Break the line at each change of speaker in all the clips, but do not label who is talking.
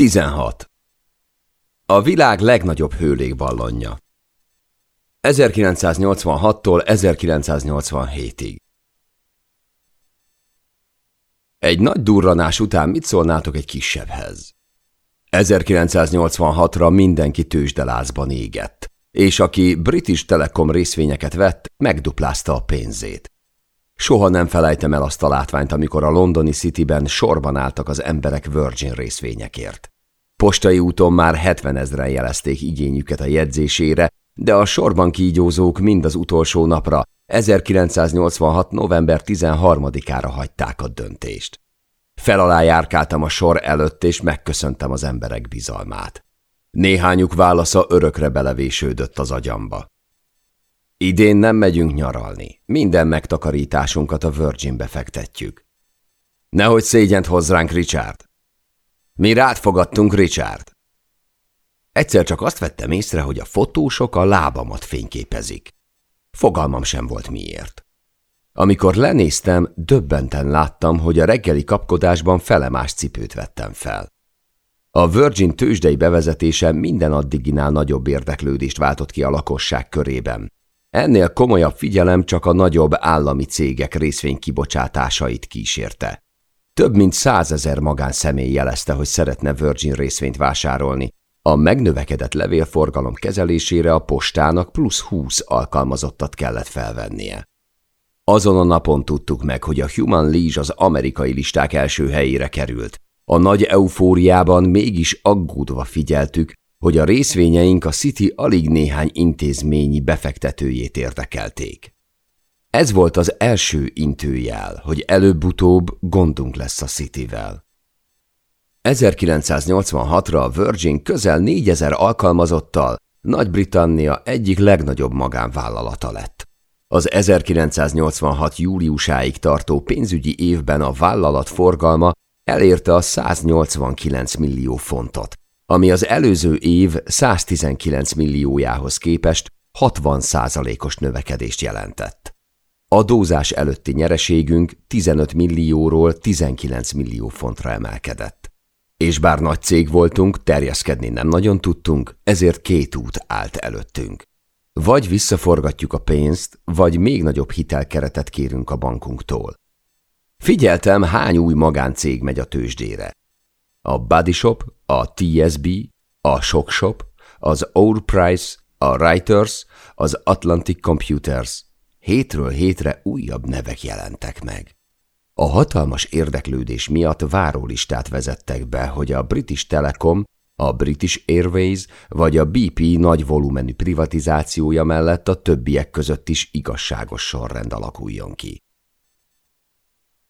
16. A világ legnagyobb hőlégballonja 1986-tól 1987-ig Egy nagy durranás után mit szólnátok egy kisebbhez? 1986-ra mindenki tőzsdelázban égett, és aki British Telecom részvényeket vett, megduplázta a pénzét. Soha nem felejtem el azt a látványt, amikor a londoni Cityben sorban álltak az emberek Virgin részvényekért. Postai úton már 70 ezeren jelezték igényüket a jegyzésére, de a sorban kígyózók mind az utolsó napra, 1986. november 13-ára hagyták a döntést. Felalá járkáltam a sor előtt, és megköszöntem az emberek bizalmát. Néhányuk válasza örökre belevésődött az agyamba. Idén nem megyünk nyaralni. Minden megtakarításunkat a Virginbe fektetjük. Nehogy szégyent hoz ránk, Richard. Mi rád fogadtunk, Richard. Egyszer csak azt vettem észre, hogy a fotósok a lábamat fényképezik. Fogalmam sem volt miért. Amikor lenéztem, döbbenten láttam, hogy a reggeli kapkodásban felemás cipőt vettem fel. A Virgin tőzsdei bevezetése minden addiginál nagyobb érdeklődést váltott ki a lakosság körében. Ennél komolyabb figyelem csak a nagyobb állami cégek részvénykibocsátásait kísérte. Több mint százezer magánszemély jelezte, hogy szeretne Virgin részvényt vásárolni. A megnövekedett levélforgalom kezelésére a postának plusz 20 alkalmazottat kellett felvennie. Azon a napon tudtuk meg, hogy a Human League az amerikai listák első helyére került. A nagy eufóriában mégis aggódva figyeltük, hogy a részvényeink a City alig néhány intézményi befektetőjét érdekelték. Ez volt az első intőjel, hogy előbb-utóbb gondunk lesz a Cityvel. 1986-ra a Virgin közel 4000 alkalmazottal Nagy-Britannia egyik legnagyobb magánvállalata lett. Az 1986. júliusáig tartó pénzügyi évben a vállalat forgalma elérte a 189 millió fontot, ami az előző év 119 milliójához képest 60 százalékos növekedést jelentett. Adózás előtti nyereségünk 15 millióról 19 millió fontra emelkedett. És bár nagy cég voltunk, terjeszkedni nem nagyon tudtunk, ezért két út állt előttünk. Vagy visszaforgatjuk a pénzt, vagy még nagyobb hitelkeretet kérünk a bankunktól. Figyeltem, hány új magáncég megy a tőzsdére. A Body Shop, a TSB, a Shock Shop, az Our Price, a Writers, az Atlantic Computers. Hétről hétre újabb nevek jelentek meg. A hatalmas érdeklődés miatt várólistát vezettek be, hogy a British Telecom, a British Airways vagy a BP nagy volumenű privatizációja mellett a többiek között is igazságos sorrend alakuljon ki.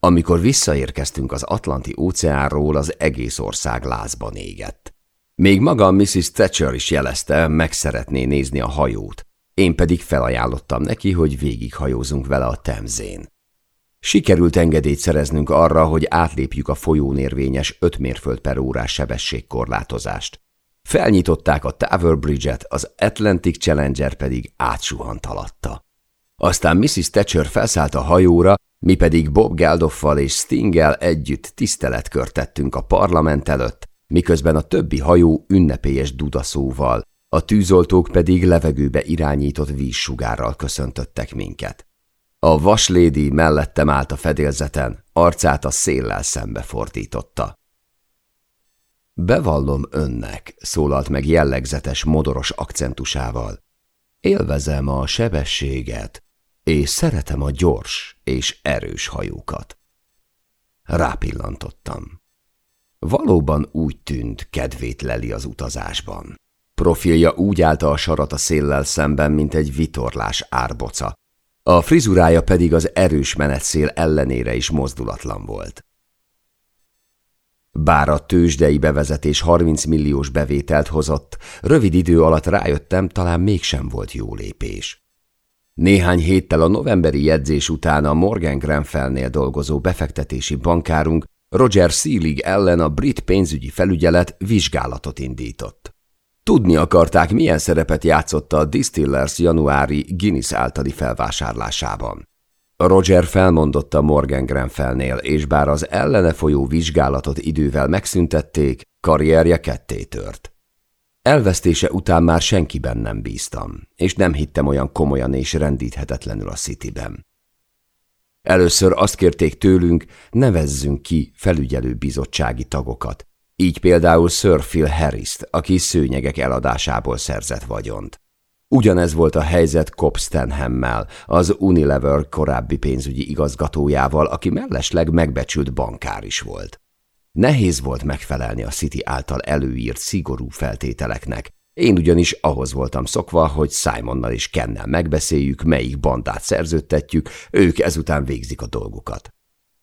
Amikor visszaérkeztünk az Atlanti óceánról, az egész ország lázban égett. Még maga Mrs. Thatcher is jelezte, meg szeretné nézni a hajót, én pedig felajánlottam neki, hogy végighajózunk vele a Temzén. Sikerült engedélyt szereznünk arra, hogy átlépjük a folyónérvényes 5 mérföld per órás sebességkorlátozást. Felnyitották a Tower Bridge-et, az Atlantic Challenger pedig átsuhant alatta. Aztán Mrs. Thatcher felszállt a hajóra, mi pedig Bob Geldoffal és Stingel együtt tiszteletkört tettünk a parlament előtt, miközben a többi hajó ünnepélyes dudaszóval, a tűzoltók pedig levegőbe irányított vízsugárral köszöntöttek minket. A vaslédi mellettem állt a fedélzeten, arcát a széllel szembe fordította. Bevallom önnek, szólalt meg jellegzetes, modoros akcentusával. Élvezem a sebességet, és szeretem a gyors és erős hajókat. Rápillantottam. Valóban úgy tűnt, kedvét leli az utazásban. Profilja úgy állta a sarat a széllel szemben, mint egy vitorlás árboca. A frizurája pedig az erős menetszél ellenére is mozdulatlan volt. Bár a tőzsdei bevezetés 30 milliós bevételt hozott, rövid idő alatt rájöttem, talán mégsem volt jó lépés. Néhány héttel a novemberi jegyzés után a Morgan Grenfellnél dolgozó befektetési bankárunk Roger Seelig ellen a brit pénzügyi felügyelet vizsgálatot indított. Tudni akarták, milyen szerepet játszott a Distillers januári Guinness általi felvásárlásában. Roger felmondotta Morgan Grenfellnél, és bár az ellene folyó vizsgálatot idővel megszüntették, Karrierje ketté tört. Elvesztése után már senkiben nem bíztam, és nem hittem olyan komolyan és rendíthetetlenül a Cityben. Először azt kérték tőlünk, nevezzünk ki felügyelő bizottsági tagokat, így például Sir Phil harris aki szőnyegek eladásából szerzett vagyont. Ugyanez volt a helyzet Cobb Stanhammel, az Unilever korábbi pénzügyi igazgatójával, aki mellesleg megbecsült bankár is volt. Nehéz volt megfelelni a City által előírt szigorú feltételeknek, én ugyanis ahhoz voltam szokva, hogy Simonnal és Kennel megbeszéljük, melyik bandát szerződtetjük, ők ezután végzik a dolgukat.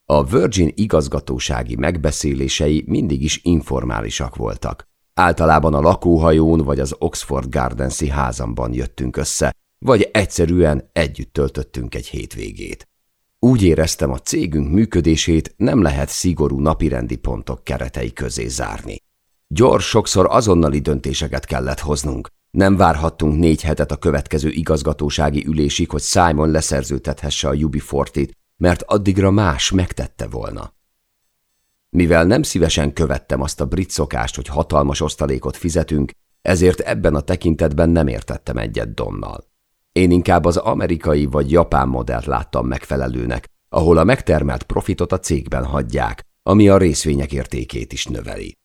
A Virgin igazgatósági megbeszélései mindig is informálisak voltak. Általában a lakóhajón vagy az Oxford Gardensi házamban jöttünk össze, vagy egyszerűen együtt töltöttünk egy hétvégét. Úgy éreztem, a cégünk működését nem lehet szigorú napirendi pontok keretei közé zárni. Gyors, sokszor azonnali döntéseket kellett hoznunk. Nem várhattunk négy hetet a következő igazgatósági ülésig, hogy Simon leszerződtethesse a UB40-t, mert addigra más megtette volna. Mivel nem szívesen követtem azt a brit szokást, hogy hatalmas osztalékot fizetünk, ezért ebben a tekintetben nem értettem egyet Donnal. Én inkább az amerikai vagy japán modellt láttam megfelelőnek, ahol a megtermelt profitot a cégben hagyják, ami a részvények értékét is növeli.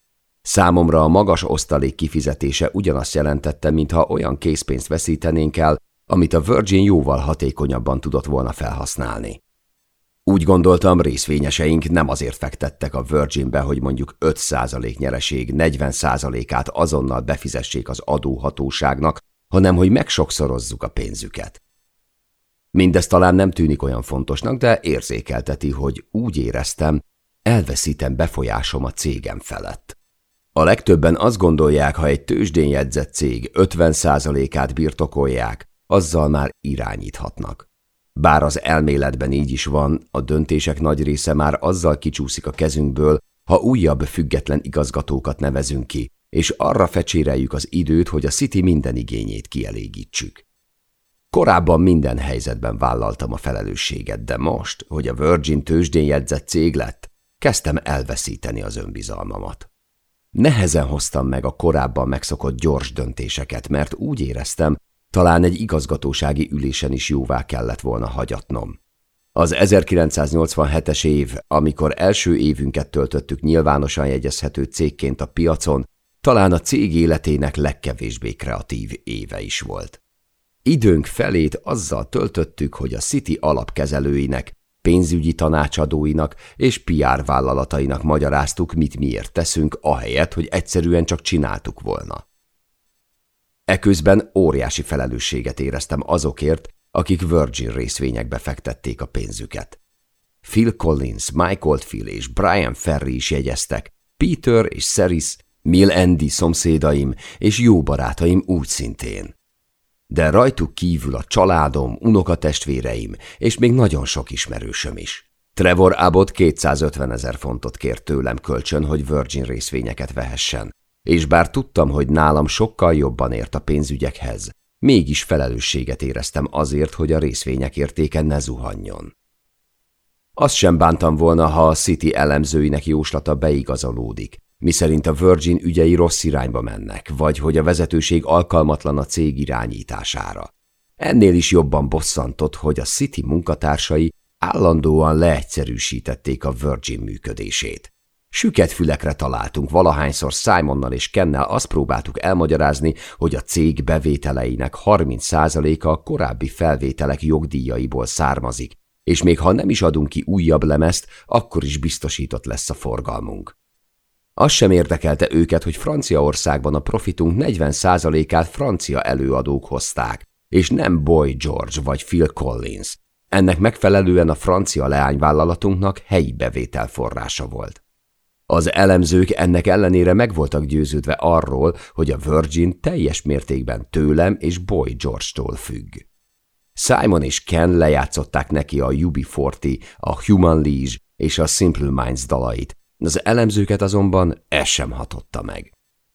Számomra a magas osztalék kifizetése ugyanazt jelentette, mintha olyan készpénzt veszítenénk el, amit a Virgin jóval hatékonyabban tudott volna felhasználni. Úgy gondoltam, részvényeseink nem azért fektettek a Virginbe, hogy mondjuk 5% nyereség 40%-át azonnal befizessék az adóhatóságnak, hanem hogy megsokszorozzuk a pénzüket. Mindez talán nem tűnik olyan fontosnak, de érzékelteti, hogy úgy éreztem, elveszítem befolyásom a cégem felett. A legtöbben azt gondolják, ha egy tőzsdén jegyzett cég 50%-át birtokolják, azzal már irányíthatnak. Bár az elméletben így is van, a döntések nagy része már azzal kicsúszik a kezünkből, ha újabb független igazgatókat nevezünk ki, és arra fecséreljük az időt, hogy a City minden igényét kielégítsük. Korábban minden helyzetben vállaltam a felelősséget, de most, hogy a Virgin tőzsdén jegyzett cég lett, kezdtem elveszíteni az önbizalmamat. Nehezen hoztam meg a korábban megszokott gyors döntéseket, mert úgy éreztem, talán egy igazgatósági ülésen is jóvá kellett volna hagyatnom. Az 1987-es év, amikor első évünket töltöttük nyilvánosan jegyezhető cégként a piacon, talán a cég életének legkevésbé kreatív éve is volt. Időnk felét azzal töltöttük, hogy a City alapkezelőinek, pénzügyi tanácsadóinak és PR vállalatainak magyaráztuk, mit miért teszünk, ahelyett, hogy egyszerűen csak csináltuk volna. Eközben óriási felelősséget éreztem azokért, akik Virgin részvényekbe fektették a pénzüket. Phil Collins, Mike Oldfield és Brian Ferry is jegyeztek, Peter és Ceris, Mill Andy szomszédaim és jó barátaim úgy szintén. De rajtuk kívül a családom, unokatestvéreim és még nagyon sok ismerősöm is. Trevor Abbott 250 ezer fontot kért tőlem kölcsön, hogy Virgin részvényeket vehessen, és bár tudtam, hogy nálam sokkal jobban ért a pénzügyekhez, mégis felelősséget éreztem azért, hogy a részvények értéke ne zuhanjon. Azt sem bántam volna, ha a City elemzőinek jóslata beigazolódik, miszerint a Virgin ügyei rossz irányba mennek, vagy hogy a vezetőség alkalmatlan a cég irányítására. Ennél is jobban bosszantott, hogy a City munkatársai állandóan leegyszerűsítették a Virgin működését. Süket fülekre találtunk, valahányszor Simonnal és Kennel azt próbáltuk elmagyarázni, hogy a cég bevételeinek 30%-a a korábbi felvételek jogdíjaiból származik, és még ha nem is adunk ki újabb lemezt, akkor is biztosított lesz a forgalmunk. Az sem érdekelte őket, hogy Franciaországban a profitunk 40%-át francia előadók hozták, és nem Boy George vagy Phil Collins. Ennek megfelelően a francia leányvállalatunknak helyi bevételforrása volt. Az elemzők ennek ellenére meg voltak győződve arról, hogy a Virgin teljes mértékben tőlem és Boy George-tól függ. Simon és Ken lejátszották neki a UB40, a Human League és a Simple Minds dalait, az elemzőket azonban ez sem hatotta meg.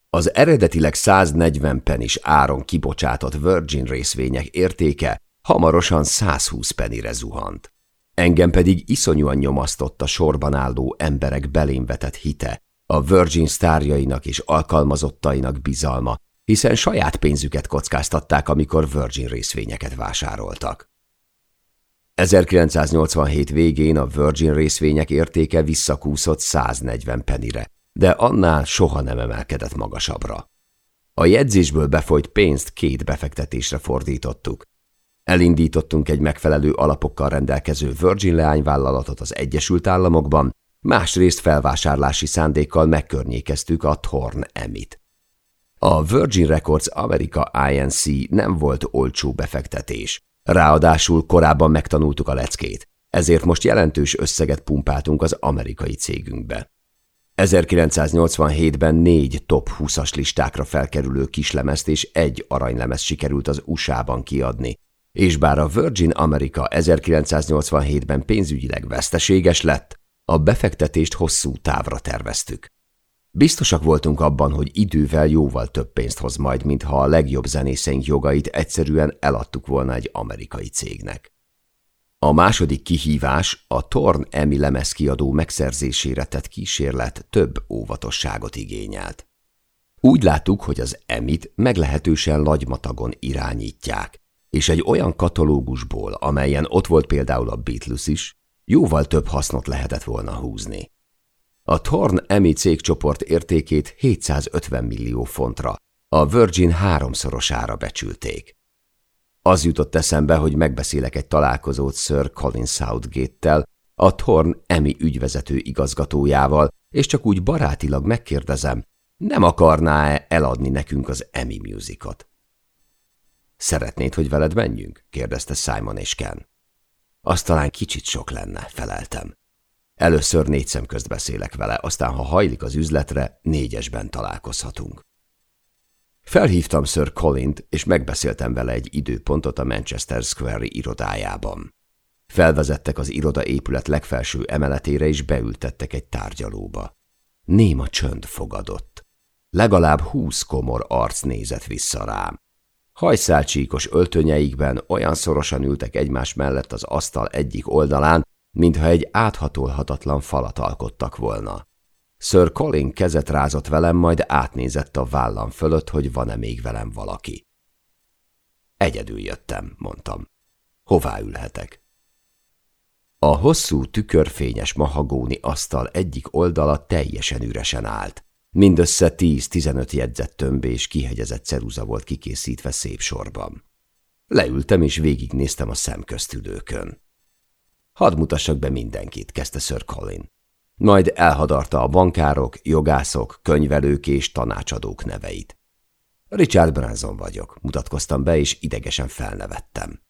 Az eredetileg 140 penis áron kibocsátott Virgin részvények értéke hamarosan 120 penire zuhant. Engem pedig iszonyúan nyomasztott a sorban álló emberek belém vetett hite, a Virgin sztárjainak és alkalmazottainak bizalma, hiszen saját pénzüket kockáztatták, amikor Virgin részvényeket vásároltak. 1987 végén a Virgin részvények értéke visszakúszott 140 penire, de annál soha nem emelkedett magasabbra. A jegyzésből befolyt pénzt két befektetésre fordítottuk. Elindítottunk egy megfelelő alapokkal rendelkező Virgin leányvállalatot az Egyesült Államokban, másrészt felvásárlási szándékkal megkörnyékeztük a Thorn Emit. A Virgin Records America INC nem volt olcsó befektetés. Ráadásul korábban megtanultuk a leckét, ezért most jelentős összeget pumpáltunk az amerikai cégünkbe. 1987-ben négy top 20-as listákra felkerülő kislemezt és egy aranylemez sikerült az USA-ban kiadni, és bár a Virgin America 1987-ben pénzügyileg veszteséges lett, a befektetést hosszú távra terveztük. Biztosak voltunk abban, hogy idővel jóval több pénzt hoz majd, mintha a legjobb zenészeink jogait egyszerűen eladtuk volna egy amerikai cégnek. A második kihívás a Torn Emi lemezkiadó megszerzésére tett kísérlet több óvatosságot igényelt. Úgy láttuk, hogy az Emit meglehetősen lagymatagon irányítják, és egy olyan katalógusból, amelyen ott volt például a Beatles is, jóval több hasznot lehetett volna húzni. A Thorn Emi cégcsoport értékét 750 millió fontra, a Virgin háromszorosára becsülték. Az jutott eszembe, hogy megbeszélek egy találkozót Sir Colin Southgate-tel, a Thorn Emi ügyvezető igazgatójával, és csak úgy barátilag megkérdezem, nem akarná-e eladni nekünk az Emi musicot? Szeretnéd, hogy veled menjünk? kérdezte Simon és Ken. Az talán kicsit sok lenne, feleltem. Először négy szem közt beszélek vele, aztán ha hajlik az üzletre, négyesben találkozhatunk. Felhívtam Sir Colint, és megbeszéltem vele egy időpontot a Manchester Square-i irodájában. Felvezettek az iroda épület legfelső emeletére, és beültettek egy tárgyalóba. Néma csönd fogadott. Legalább húsz komor arc nézett vissza rám. Hajszálcsíkos öltönyeikben olyan szorosan ültek egymás mellett az asztal egyik oldalán, mintha egy áthatolhatatlan falat alkottak volna. Sir Colin kezet rázott velem, majd átnézett a vállam fölött, hogy van-e még velem valaki. Egyedül jöttem, mondtam. Hová ülhetek? A hosszú, tükörfényes mahagóni asztal egyik oldala teljesen üresen állt. Mindössze 10-15 jegyzett tömb és kihegyezett ceruza volt kikészítve szép sorban. Leültem és végignéztem a szemköztülőkön. Hadd mutassak be mindenkit, kezdte Sir Colin. Majd elhadarta a bankárok, jogászok, könyvelők és tanácsadók neveit. Richard Branson vagyok, mutatkoztam be, és idegesen felnevettem.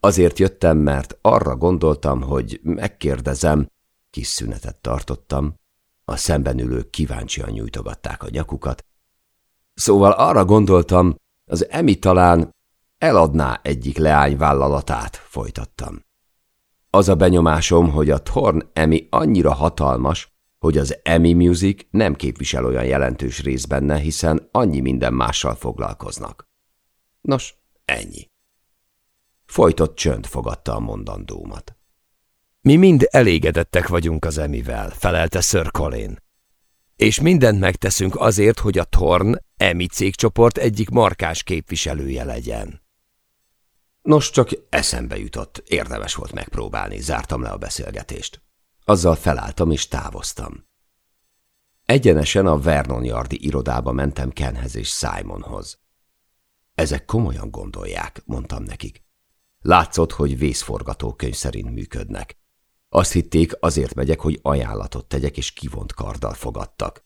Azért jöttem, mert arra gondoltam, hogy megkérdezem, kis szünetet tartottam, a szemben ülők kíváncsian nyújtogatták a nyakukat. Szóval arra gondoltam, az Emi talán eladná egyik leányvállalatát, folytattam. Az a benyomásom, hogy a Thorn Emi annyira hatalmas, hogy az Emi Music nem képvisel olyan jelentős rész benne, hiszen annyi minden mással foglalkoznak. Nos, ennyi. Folytott csönd fogadta a mondandómat.
Mi mind elégedettek vagyunk az Emivel, felelte Sir Colin. És mindent megteszünk azért, hogy a Torn Emi cégcsoport egyik markás képviselője legyen.
Nos, csak eszembe jutott, érdemes volt megpróbálni, zártam le a beszélgetést. Azzal felálltam és távoztam. Egyenesen a Vernon Yardi irodába mentem Kenhez és Simonhoz. Ezek komolyan gondolják, mondtam nekik. Látszott, hogy vészforgatókönyv szerint működnek. Azt hitték, azért megyek, hogy ajánlatot tegyek, és kivont karddal fogadtak.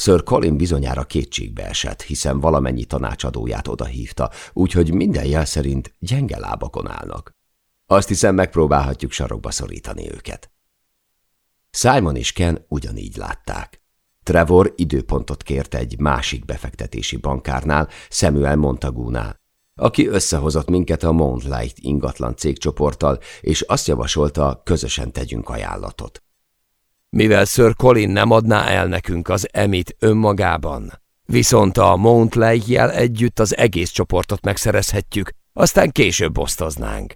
Sir Colin bizonyára kétségbe esett, hiszen valamennyi tanácsadóját odahívta, úgyhogy minden jel szerint gyenge lábakon állnak. Azt hiszem, megpróbálhatjuk sarokba szorítani őket. Simon és Ken ugyanígy látták. Trevor időpontot kért egy másik befektetési bankárnál, Samuel Montagúnál, aki összehozott minket a Moonlight ingatlan cégcsoporttal, és azt javasolta, közösen tegyünk ajánlatot.
Mivel Sir Colin nem adná el nekünk az emit önmagában, viszont a Montlight jel együtt az egész csoportot megszerezhetjük, aztán később osztoznánk.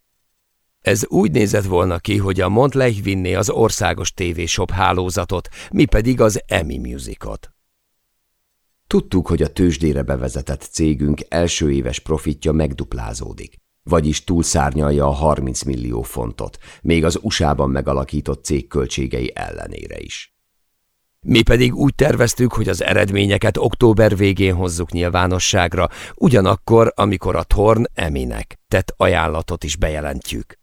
Ez úgy nézett volna ki, hogy a Montlech vinné az országos TV-shop hálózatot, mi pedig az Emmy Musicot.
Tudtuk, hogy a tőzsdére bevezetett cégünk első éves profitja megduplázódik, vagyis túlszárnyalja a 30 millió fontot, még az USA-ban megalakított cég költségei ellenére is.
Mi pedig úgy terveztük, hogy az eredményeket október végén hozzuk nyilvánosságra, ugyanakkor, amikor a Torn Eminek tett ajánlatot is bejelentjük.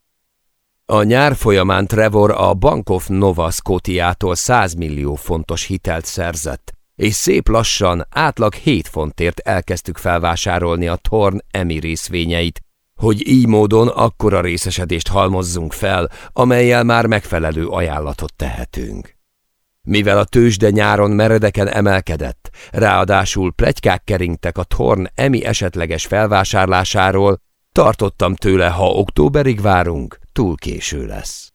A nyár folyamán Trevor a Bank of Nova Scotiától 100 millió fontos hitelt szerzett, és szép lassan átlag 7 fontért elkezdtük felvásárolni a Torn Emi részvényeit, hogy így módon akkora részesedést halmozzunk fel, amelyel már megfelelő ajánlatot tehetünk. Mivel a tőzsde nyáron meredeken emelkedett, ráadásul plegykák keringtek a Torn Emi esetleges felvásárlásáról, tartottam tőle, ha októberig várunk, túl késő lesz.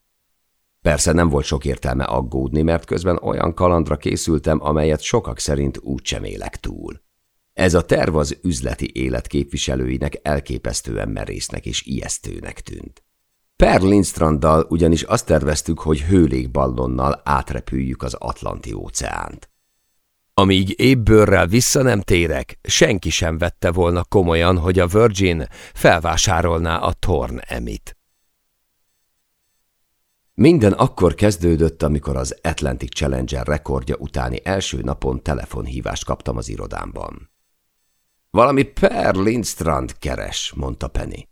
Persze nem volt sok értelme aggódni, mert közben olyan kalandra készültem, amelyet sokak szerint úgysem élek túl. Ez a terv az üzleti élet képviselőinek elképesztően merésznek és ijesztőnek tűnt. Per Lindstranddal ugyanis azt terveztük, hogy hőlégballonnal átrepüljük az Atlanti óceánt.
Amíg ébbőrrel vissza nem térek, senki sem vette volna komolyan, hogy a Virgin felvásárolná a Torn Emit.
Minden akkor kezdődött, amikor az Atlantic Challenger rekordja utáni első napon telefonhívást kaptam az irodámban. Valami Per Lindstrand keres, mondta Penny.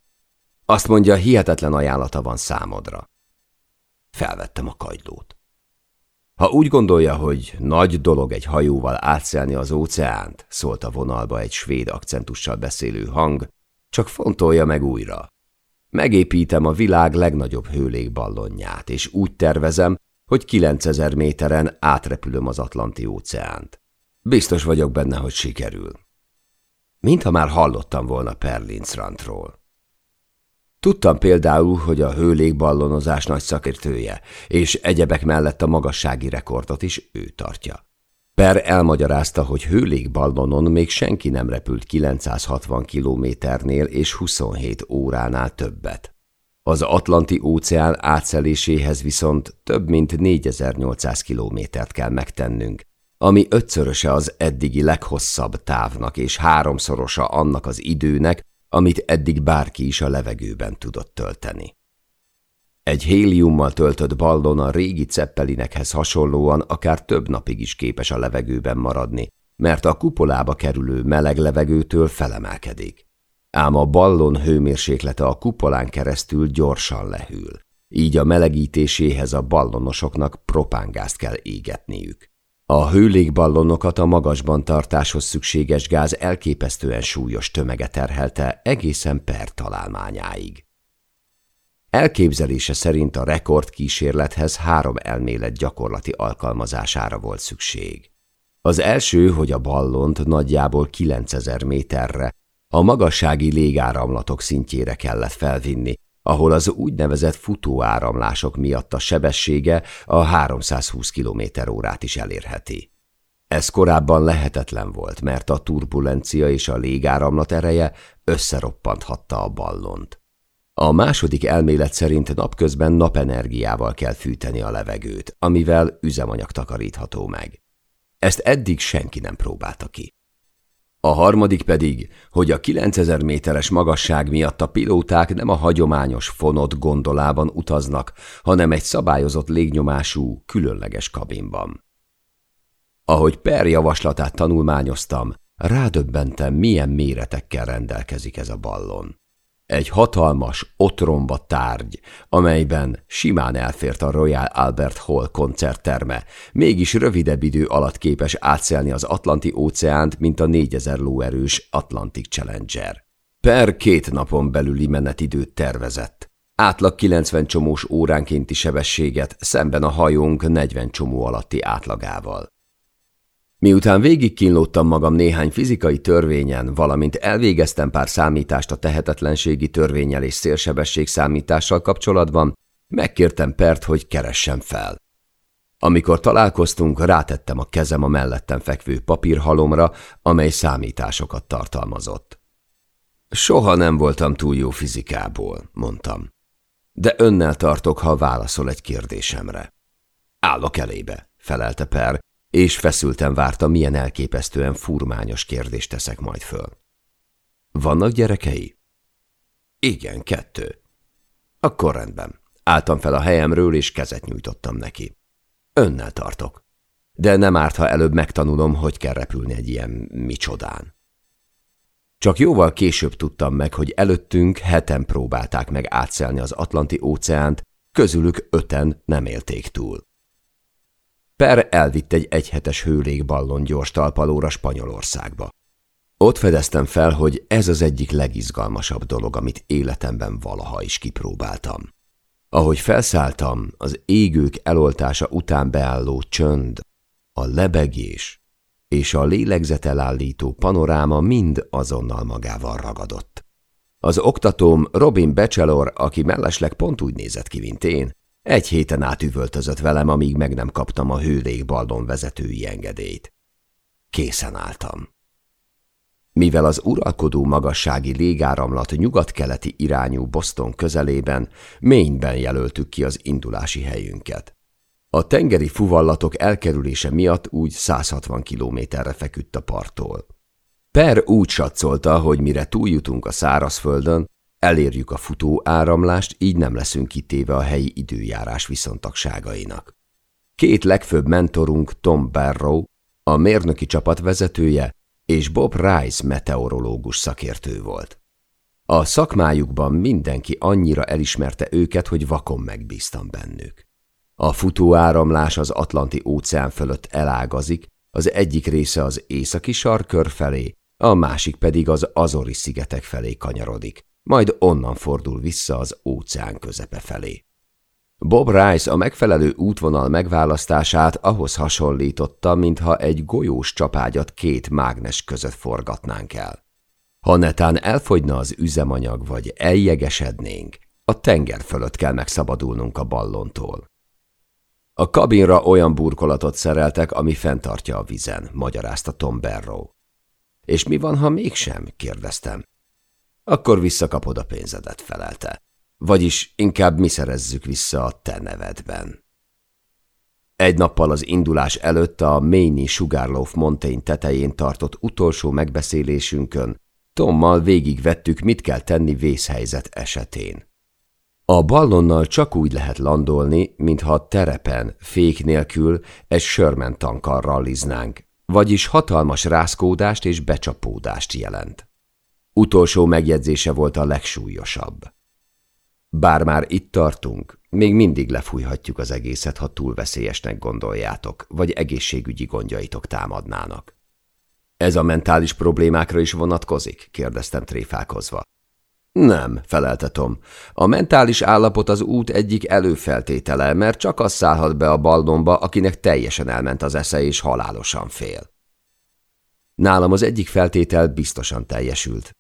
Azt mondja, hihetetlen ajánlata van számodra. Felvettem a kagylót. Ha úgy gondolja, hogy nagy dolog egy hajóval átszelni az óceánt, szólt a vonalba egy svéd akcentussal beszélő hang, csak fontolja meg újra. Megépítem a világ legnagyobb hőlégballonját, és úgy tervezem, hogy 9000 méteren átrepülöm az Atlanti óceánt. Biztos vagyok benne, hogy sikerül. Mintha már hallottam volna Perlincrantról. Tudtam például, hogy a hőlégballonozás nagy szakértője, és egyebek mellett a magassági rekordot is ő tartja. Per elmagyarázta, hogy hőlégballonon még senki nem repült 960 kilométernél és 27 óránál többet. Az Atlanti óceán átszeléséhez viszont több mint 4800 kilométert kell megtennünk, ami ötszöröse az eddigi leghosszabb távnak és háromszorosa annak az időnek, amit eddig bárki is a levegőben tudott tölteni. Egy héliummal töltött ballon a régi ceppelinekhez hasonlóan akár több napig is képes a levegőben maradni, mert a kupolába kerülő meleg levegőtől felemelkedik. Ám a ballon hőmérséklete a kupolán keresztül gyorsan lehűl, így a melegítéséhez a ballonosoknak propángázt kell égetniük. A hőlégballonokat a magasban tartáshoz szükséges gáz elképesztően súlyos tömege terhelte egészen per találmányáig. Elképzelése szerint a rekord kísérlethez három elmélet gyakorlati alkalmazására volt szükség. Az első, hogy a ballont nagyjából 9000 méterre, a magassági légáramlatok szintjére kellett felvinni, ahol az úgynevezett futóáramlások miatt a sebessége a 320 km órát is elérheti. Ez korábban lehetetlen volt, mert a turbulencia és a légáramlat ereje összeroppanthatta a ballont. A második elmélet szerint napközben napenergiával kell fűteni a levegőt, amivel üzemanyag takarítható meg. Ezt eddig senki nem próbálta ki. A harmadik pedig, hogy a 9000 méteres magasság miatt a pilóták nem a hagyományos fonott gondolában utaznak, hanem egy szabályozott légnyomású, különleges kabinban. Ahogy Per javaslatát tanulmányoztam, rádöbbentem, milyen méretekkel rendelkezik ez a ballon. Egy hatalmas, otromba tárgy, amelyben simán elfért a Royal Albert Hall koncertterme, mégis rövidebb idő alatt képes átszelni az Atlanti óceánt, mint a 4000 lóerős Atlantic Challenger. Per két napon belüli menetidőt tervezett. Átlag 90 csomós óránkénti sebességet szemben a hajónk 40 csomó alatti átlagával. Miután végigkínlódtam magam néhány fizikai törvényen, valamint elvégeztem pár számítást a tehetetlenségi törvényel és szélsebesség számítással kapcsolatban, megkértem Pert, hogy keressem fel. Amikor találkoztunk, rátettem a kezem a mellettem fekvő papírhalomra, amely számításokat tartalmazott. Soha nem voltam túl jó fizikából, mondtam. De önnel tartok, ha válaszol egy kérdésemre. Állok elébe, felelte Per, és feszülten várta, milyen elképesztően furmányos kérdést teszek majd föl. Vannak gyerekei? Igen, kettő. Akkor rendben. Álltam fel a helyemről, és kezet nyújtottam neki. Önnel tartok. De nem árt, ha előbb megtanulom, hogy kell repülni egy ilyen micsodán. Csak jóval később tudtam meg, hogy előttünk heten próbálták meg átszelni az Atlanti óceánt, közülük öten nem élték túl. Per elvitt egy egyhetes hőlégballon gyors talpalóra Spanyolországba. Ott fedeztem fel, hogy ez az egyik legizgalmasabb dolog, amit életemben valaha is kipróbáltam. Ahogy felszálltam, az égők eloltása után beálló csönd, a lebegés és a lélegzetelállító panoráma mind azonnal magával ragadott. Az oktatóm Robin Bachelor, aki mellesleg pont úgy nézett ki, mint én, egy héten át üvöltözött velem, amíg meg nem kaptam a hőlégbaldon vezetői engedélyt. Készen álltam. Mivel az uralkodó magassági légáramlat nyugat-keleti irányú Boston közelében, ményben jelöltük ki az indulási helyünket. A tengeri fuvallatok elkerülése miatt úgy 160 kilométerre feküdt a parttól. Per úgy satszolta, hogy mire túljutunk a szárazföldön, elérjük a futó áramlást, így nem leszünk kitéve a helyi időjárás viszontagságainak. Két legfőbb mentorunk Tom Barrow, a mérnöki csapat vezetője, és Bob Rice meteorológus szakértő volt. A szakmájukban mindenki annyira elismerte őket, hogy vakon megbíztam bennük. A futóáramlás az Atlanti óceán fölött elágazik, az egyik része az északi sarkör felé, a másik pedig az Azori szigetek felé kanyarodik, majd onnan fordul vissza az óceán közepe felé. Bob Rice a megfelelő útvonal megválasztását ahhoz hasonlította, mintha egy golyós csapágyat két mágnes között forgatnánk el. Ha netán elfogyna az üzemanyag, vagy eljegesednénk, a tenger fölött kell megszabadulnunk a ballontól. A kabinra olyan burkolatot szereltek, ami fenntartja a vizen, magyarázta Tom Barrow. És mi van, ha mégsem? kérdeztem. Akkor visszakapod a pénzedet, felelte. Vagyis inkább mi szerezzük vissza a te nevedben. Egy nappal az indulás előtt a Maine Sugarloaf Mountain tetején tartott utolsó megbeszélésünkön Tommal végigvettük, mit kell tenni vészhelyzet esetén. A ballonnal csak úgy lehet landolni, mintha terepen, fék nélkül egy Sherman tankkal ralliznánk, vagyis hatalmas rázkódást és becsapódást jelent. Utolsó megjegyzése volt a legsúlyosabb. Bár már itt tartunk, még mindig lefújhatjuk az egészet, ha túl veszélyesnek gondoljátok, vagy egészségügyi gondjaitok támadnának. Ez a mentális problémákra is vonatkozik? kérdeztem tréfálkozva. Nem, felelte Tom. A mentális állapot az út egyik előfeltétele, mert csak az szállhat be a baldonba, akinek teljesen elment az esze és halálosan fél. Nálam az egyik feltétel biztosan teljesült.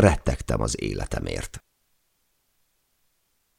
Rettegtem az életemért.